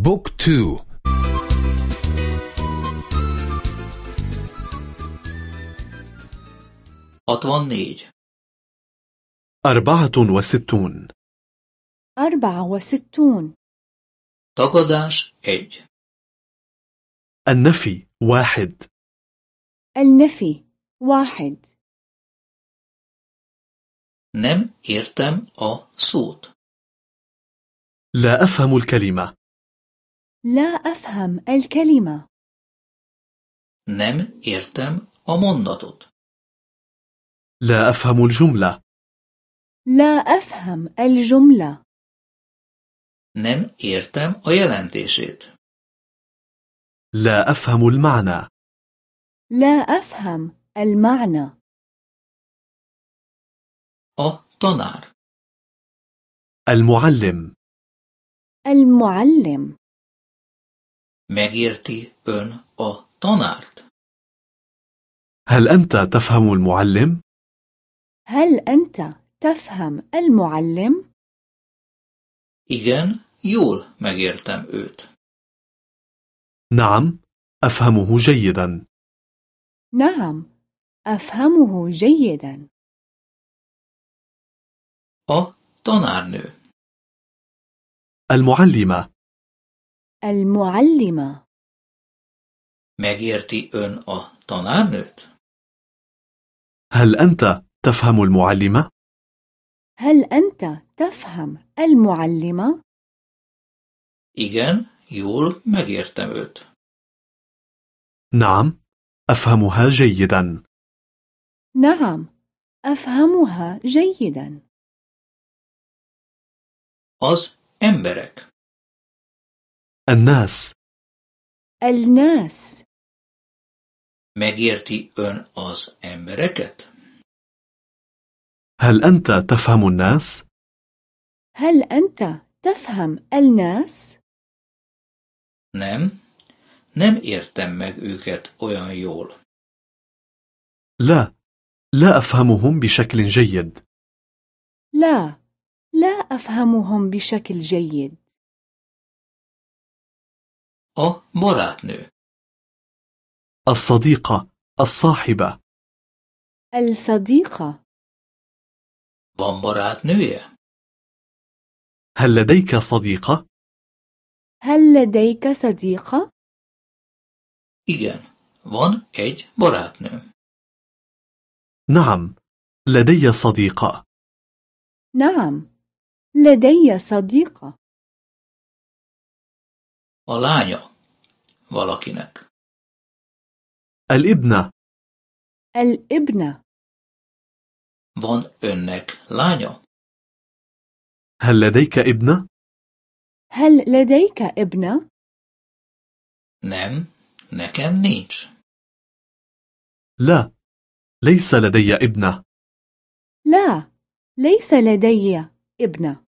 book two. hatvannégy أربعة وستون. أربعة وستون. tagadás egy. النفي واحد. النفي واحد. Nem értem a szót. لا أفهم الكلمة. لا أفهم الكلمة. Nem értem a mondatot. لا أفهم الجملة. لا أفهم الجملة. Nem értem a jelentését. لا أفهم المعنى. لا أفهم المعنى. A tanár. المعلم. المعلم. Megérti ön a tanárt? هل أنت تفهم المعلم؟ هل أنت تفهم المعلم؟ Igen, jól megértem őt. نعم، أفهمه جيدا. نعم، أفهمه جيدا. A tanárnő. المعلمة. المعلمة. Megérti ön a tanárnőt? هل أنت تفهم المعلمة؟ هل أنت تفهم المعلمة؟ Igen, jól megértem őt. نعم، أفهمها جيدا. نعم، أفهمها جيدا. Az emberek. الناس. الناس. Megérti ön az embereket? هل أنت تفهم الناس؟ هل أنت تفهم الناس؟ Nem, nem értem meg őket olyan jól. لا، لا أفهمهم بشكل جيد. لا، لا أفهمهم بشكل جيد. A barátnő. الصديقة، الصاحبة. الصديقة. Van barátnője? هل لديك صديقة؟ هل لديك صديقة؟ Igen, van egy barátnőm. نعم، لدي صديقة. نعم، لدي صديقة. A lánya valakinek. الابنة. الابنة. Van önnek lánya? هل لديك ابنة؟ هل لديك ابنة؟ Nem, nekem nincs. لا، ليس لدي ابنة. لا، ليس لدي ابنة.